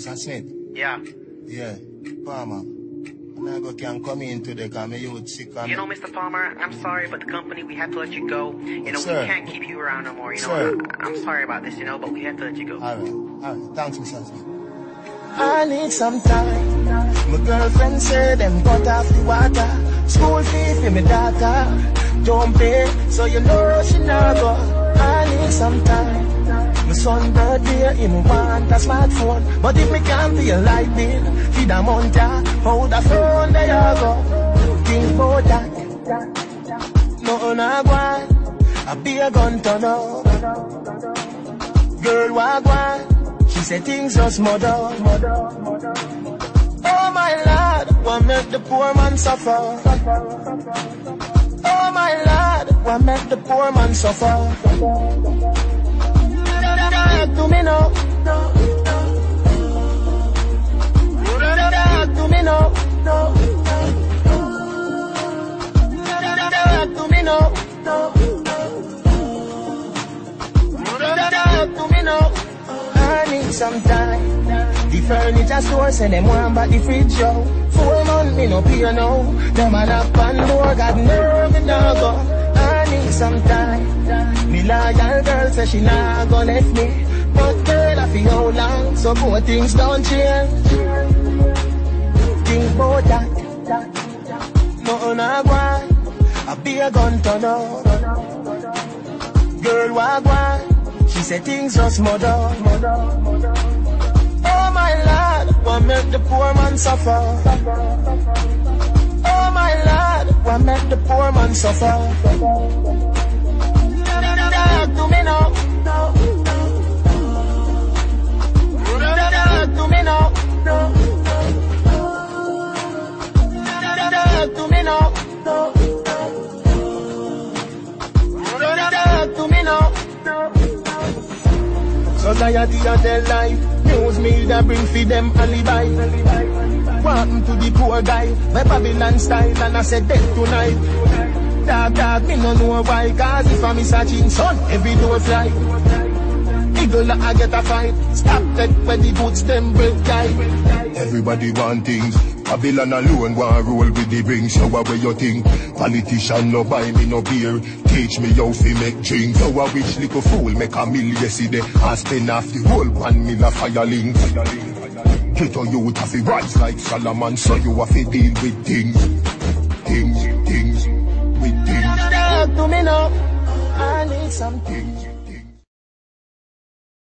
Mr. Smith. Yeah. Yeah, Palmer. And I go can come in today because my youth sick. and You know, Mr. Palmer, I'm sorry, but the company, we have to let you go. You know, Sir. we can't keep you around no more, you know. Sir. I'm sorry about this, you know, but we have to let you go. Alright, alright. Thanks, Mr. Smith. I need some time. My girlfriend said them cut off the water. School fee for me daughter. Don't pay, so you know she not go. I need some time. My son birthday, him want a smartphone. But if me can't pay a light feed a month, yeah, hold the phone, there you go. Think about that. No, no, go I be a gun turn up. Girl, wagwan. She said things just mother. Oh my lord, what make the poor man suffer? Oh my lord, what make the poor man suffer? To me. I need some time. The furniture store them want back the fridge yo. Four months me no pay no. Them a knock on door, God know me no go. I need some time. Loyal girl say she not gonna left me. But girl I feel how long, so good things don't change. Think about that. No no go. I be a gun turn up. Girl wagwan. She said things just mother. Oh my lord, what make the poor man suffer? Oh my lord, what make the poor man suffer? To Society of their life. News media bring for them alibi. What happened to the poor guy? My Babylon style and I said dead tonight. Dog, dog, me no know why. Cause if I'm searching son, every door fly. Eagle I get a fight. Stop that when the boots them break guy. Everybody want things. Babylon alone want roll with the ring. So what you think? Politician no buy me no beer. Teach me how fi make drink. So a rich little fool make a mill yesterday. And spend off the whole one mill of fire link. Get a youth have to rise like Solomon. So you have to deal with things. Things, things, with things. Talk To me now. I need some things.